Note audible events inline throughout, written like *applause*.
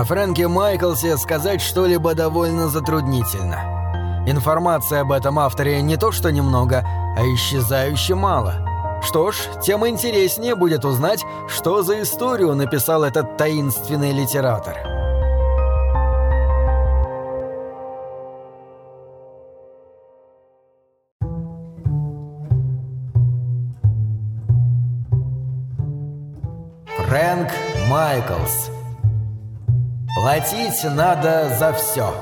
О Фрэнке Майклсе сказать что-либо довольно затруднительно. Информации об этом авторе не то что немного, а исчезающе мало. Что ж, тем интереснее будет узнать, что за историю написал этот таинственный литератор. Фрэнк Майклс Платить надо за все.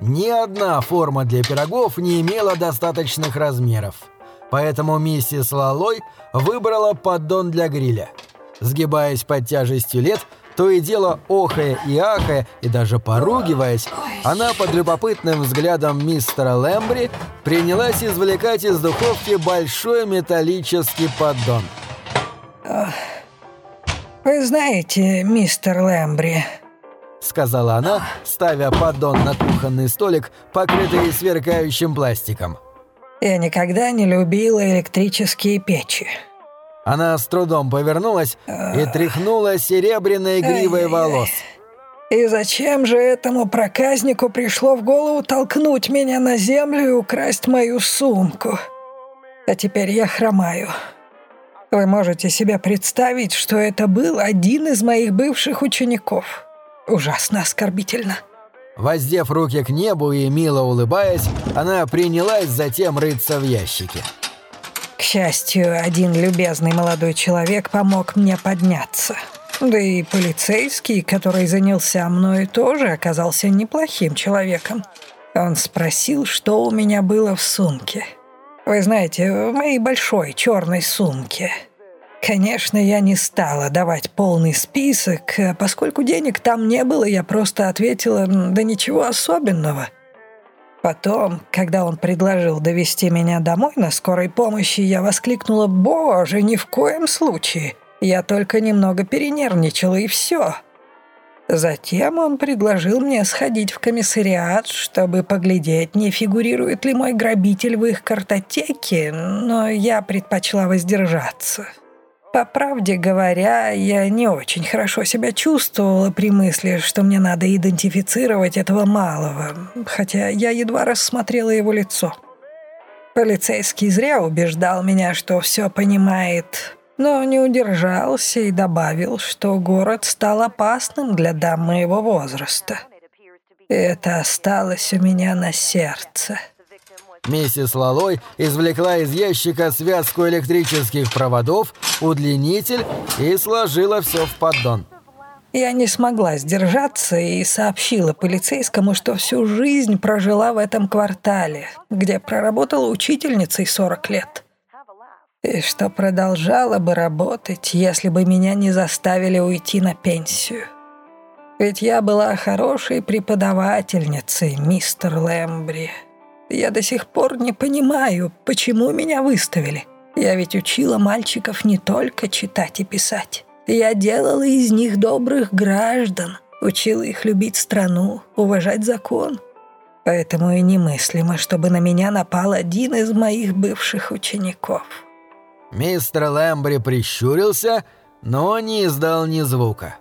Ни одна форма для пирогов не имела достаточных размеров. Поэтому миссис Лалой выбрала поддон для гриля. Сгибаясь под тяжестью лет, то и дело охая и ахая, и даже поругиваясь, она под любопытным взглядом мистера Лэмбри принялась извлекать из духовки большой металлический поддон. «Вы знаете, мистер Лэмбри», — сказала она, ставя поддон на кухонный столик, покрытый сверкающим пластиком. «Я никогда не любила электрические печи». Она с трудом повернулась и тряхнула серебряной гривой волос. «И зачем же этому проказнику пришло в голову толкнуть меня на землю и украсть мою сумку? А теперь я хромаю. Вы можете себе представить, что это был один из моих бывших учеников. Ужасно оскорбительно». Воздев руки к небу и мило улыбаясь, она принялась затем рыться в ящике. К счастью, один любезный молодой человек помог мне подняться. Да и полицейский, который занялся мной, тоже оказался неплохим человеком. Он спросил, что у меня было в сумке. Вы знаете, в моей большой черной сумке. Конечно, я не стала давать полный список, поскольку денег там не было, я просто ответила «да ничего особенного». Потом, когда он предложил довести меня домой на скорой помощи, я воскликнула «Боже, ни в коем случае! Я только немного перенервничала, и все!» Затем он предложил мне сходить в комиссариат, чтобы поглядеть, не фигурирует ли мой грабитель в их картотеке, но я предпочла воздержаться. По правде говоря, я не очень хорошо себя чувствовала при мысли, что мне надо идентифицировать этого малого, хотя я едва рассмотрела его лицо. Полицейский зря убеждал меня, что все понимает, но не удержался и добавил, что город стал опасным для дам моего возраста. Это осталось у меня на сердце. Миссис Лалой извлекла из ящика связку электрических проводов, удлинитель и сложила все в поддон. Я не смогла сдержаться и сообщила полицейскому, что всю жизнь прожила в этом квартале, где проработала учительницей 40 лет. И что продолжала бы работать, если бы меня не заставили уйти на пенсию. Ведь я была хорошей преподавательницей, мистер Лэмбри. Я до сих пор не понимаю, почему меня выставили. Я ведь учила мальчиков не только читать и писать. Я делала из них добрых граждан, учила их любить страну, уважать закон. Поэтому и немыслимо, чтобы на меня напал один из моих бывших учеников. Мистер Лэмбри прищурился, но не издал ни звука.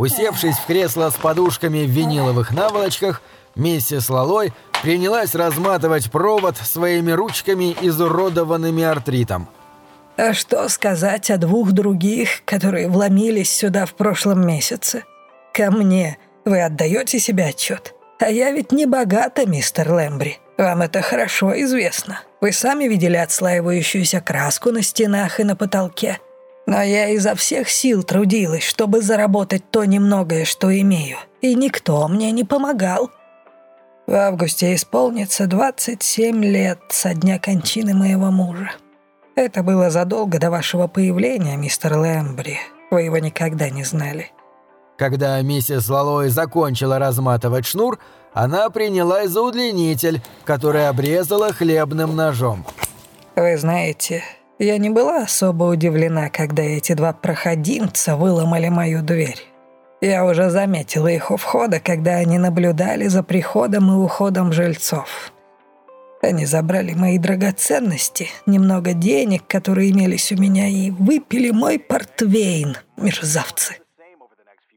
Усевшись в кресло с подушками в виниловых наволочках, миссис Лалой принялась разматывать провод своими ручками, изуродованными артритом. «А что сказать о двух других, которые вломились сюда в прошлом месяце? Ко мне вы отдаете себе отчет? А я ведь не богата, мистер Лэмбри. Вам это хорошо известно. Вы сами видели отслаивающуюся краску на стенах и на потолке. Но я изо всех сил трудилась, чтобы заработать то немногое, что имею. И никто мне не помогал. В августе исполнится 27 лет со дня кончины моего мужа. Это было задолго до вашего появления, мистер Лэмбри. Вы его никогда не знали. Когда миссис Лалой закончила разматывать шнур, она принялась за удлинитель, который обрезала хлебным ножом. Вы знаете, я не была особо удивлена, когда эти два проходимца выломали мою дверь. Я уже заметила их у входа, когда они наблюдали за приходом и уходом жильцов. Они забрали мои драгоценности, немного денег, которые имелись у меня, и выпили мой портвейн, мерзавцы.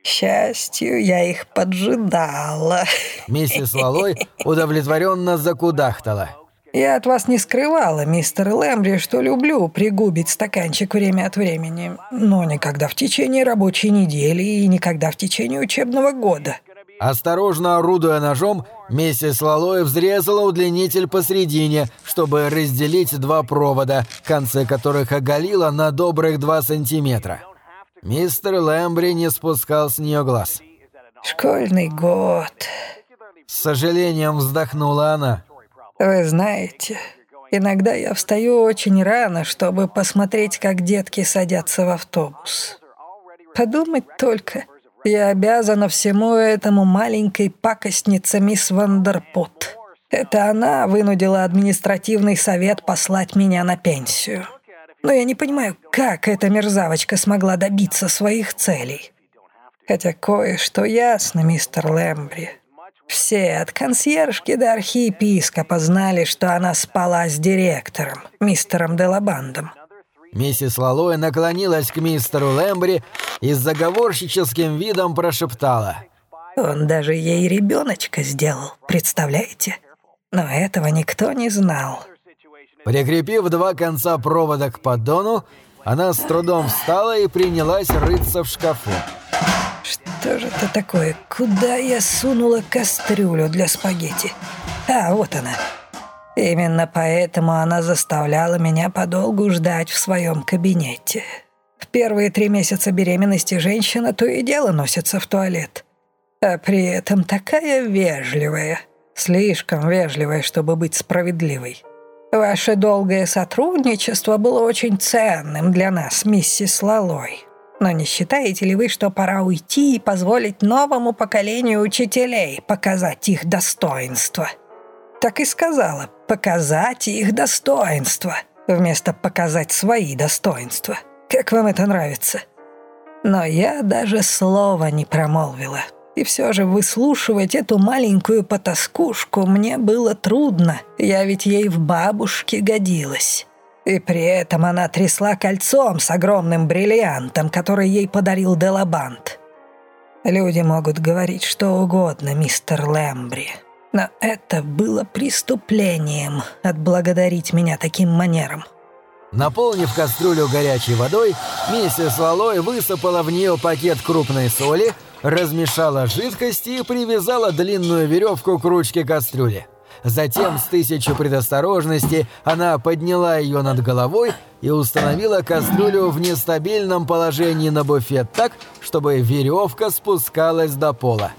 К счастью, я их поджидала. Миссис *laughs* Лалой удовлетворенно закудахтала. Я от вас не скрывала, мистер Лэмбри, что люблю пригубить стаканчик время от времени, но никогда в течение рабочей недели и никогда в течение учебного года. Осторожно орудуя ножом, миссис Лалой взрезала удлинитель посредине, чтобы разделить два провода, концы которых оголила на добрых два сантиметра. Мистер Лэмбри не спускал с нее глаз. «Школьный год», — с сожалением вздохнула она. Вы знаете, иногда я встаю очень рано, чтобы посмотреть, как детки садятся в автобус. Подумать только, я обязана всему этому маленькой пакостнице мисс Вандерпут. Это она вынудила административный совет послать меня на пенсию. Но я не понимаю, как эта мерзавочка смогла добиться своих целей. Хотя кое-что ясно, мистер Лэмбри. Все, от консьержки до архиепископа, знали, что она спала с директором, мистером Делабандом. Миссис Лалоя наклонилась к мистеру Лэмбри и с заговорщическим видом прошептала. «Он даже ей ребеночка сделал, представляете? Но этого никто не знал». Прикрепив два конца провода к поддону, она с трудом встала и принялась рыться в шкафу. Что же это такое? Куда я сунула кастрюлю для спагетти? А, вот она. Именно поэтому она заставляла меня подолгу ждать в своем кабинете. В первые три месяца беременности женщина то и дело носится в туалет. А при этом такая вежливая. Слишком вежливая, чтобы быть справедливой. Ваше долгое сотрудничество было очень ценным для нас, миссис Лалой. Но не считаете ли вы, что пора уйти и позволить новому поколению учителей показать их достоинство? Так и сказала, показать их достоинство, вместо показать свои достоинства. Как вам это нравится? Но я даже слова не промолвила. И все же выслушивать эту маленькую потаскушку мне было трудно. Я ведь ей в бабушке годилась. И при этом она трясла кольцом с огромным бриллиантом, который ей подарил Делабант. Люди могут говорить что угодно, мистер Лэмбри. Но это было преступлением отблагодарить меня таким манером. Наполнив кастрюлю горячей водой, миссис Лалой высыпала в нее пакет крупной соли, размешала жидкость и привязала длинную веревку к ручке кастрюли. Затем с тысячу предосторожности она подняла ее над головой и установила кастрюлю в нестабильном положении на буфет так, чтобы веревка спускалась до пола.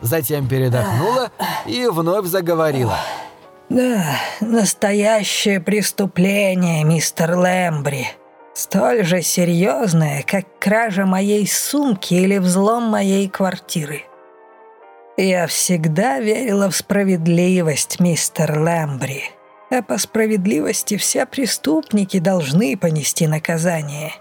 Затем передохнула и вновь заговорила. «Да, настоящее преступление, мистер Лэмбри. Столь же серьезное, как кража моей сумки или взлом моей квартиры. «Я всегда верила в справедливость, мистер Лэмбри. А по справедливости все преступники должны понести наказание».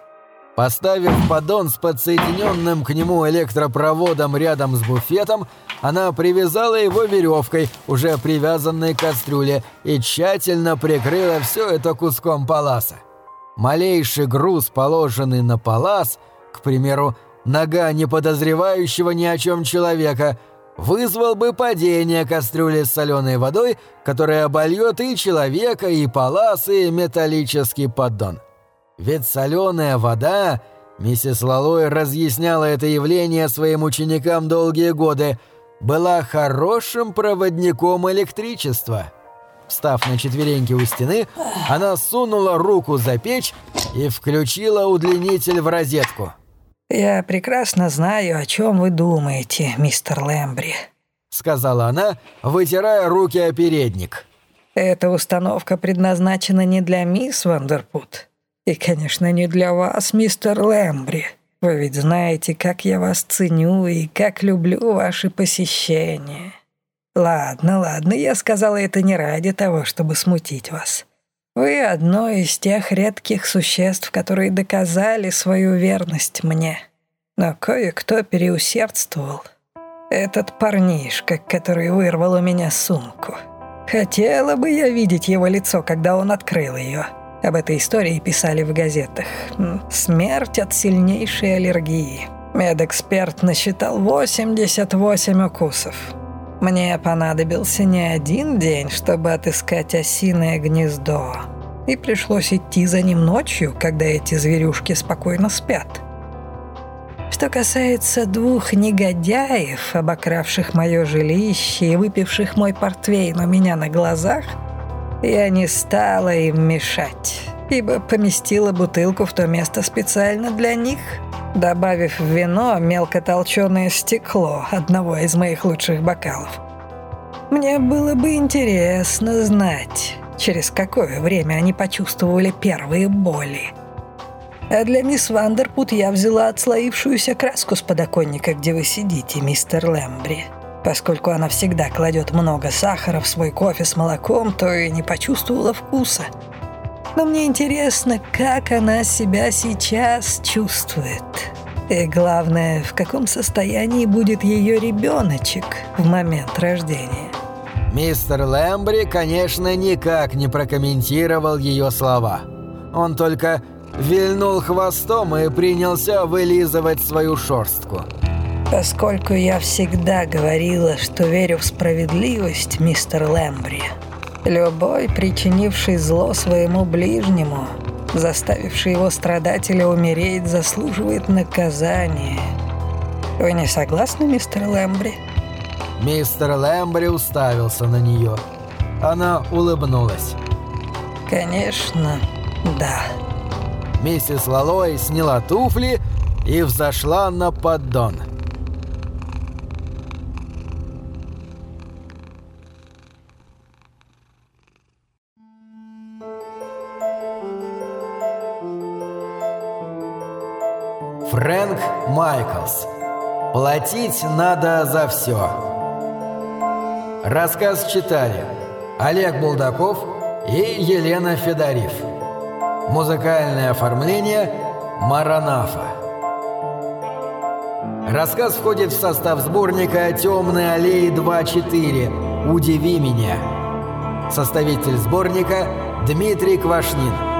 Поставив поддон с подсоединенным к нему электропроводом рядом с буфетом, она привязала его веревкой, уже привязанной к кастрюле, и тщательно прикрыла все это куском паласа. Малейший груз, положенный на палас, к примеру, нога неподозревающего ни о чем человека – вызвал бы падение кастрюли с соленой водой, которая обольет и человека, и палас, и металлический поддон. Ведь соленая вода, миссис Лалой разъясняла это явление своим ученикам долгие годы, была хорошим проводником электричества. Встав на четвереньки у стены, она сунула руку за печь и включила удлинитель в розетку. «Я прекрасно знаю, о чем вы думаете, мистер Лэмбри», — сказала она, вытирая руки о передник. «Эта установка предназначена не для мисс Вандерпут. И, конечно, не для вас, мистер Лэмбри. Вы ведь знаете, как я вас ценю и как люблю ваши посещения. Ладно, ладно, я сказала это не ради того, чтобы смутить вас. Вы одно из тех редких существ, которые доказали свою верность мне. Но кое-кто переусердствовал. Этот парнишка, который вырвал у меня сумку. Хотела бы я видеть его лицо, когда он открыл ее. Об этой истории писали в газетах. Смерть от сильнейшей аллергии. Медэксперт насчитал 88 укусов. Мне понадобился не один день, чтобы отыскать осиное гнездо. И пришлось идти за ним ночью, когда эти зверюшки спокойно спят. Что касается двух негодяев, обокравших мое жилище и выпивших мой портвейн у меня на глазах, я не стала им мешать, ибо поместила бутылку в то место специально для них, добавив в вино мелкотолченое стекло одного из моих лучших бокалов. Мне было бы интересно знать, через какое время они почувствовали первые боли. А для мисс Вандерпут я взяла отслоившуюся краску с подоконника, где вы сидите, мистер Лэмбри. Поскольку она всегда кладет много сахара в свой кофе с молоком, то и не почувствовала вкуса. Но мне интересно, как она себя сейчас чувствует. И главное, в каком состоянии будет ее ребеночек в момент рождения. Мистер Лэмбри, конечно, никак не прокомментировал ее слова. Он только вильнул хвостом и принялся вылизывать свою шорстку. Поскольку я всегда говорила, что верю в справедливость, мистер Лэмбри, любой, причинивший зло своему ближнему, заставивший его страдать или умереть, заслуживает наказания. Вы не согласны, мистер Лэмбри? Мистер Лэмбри уставился на нее. Она улыбнулась. Конечно, да. Миссис Лалой сняла туфли и взошла на поддон. Фрэнк Майклс. Платить надо за все. Рассказ читали Олег Булдаков и Елена Федорив. Музыкальное оформление Маранафа. Рассказ входит в состав сборника «Темные аллеи 2.4. Удиви меня». Составитель сборника Дмитрий Квашнин.